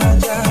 allá.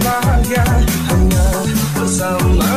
Bahagia hanya bersamamu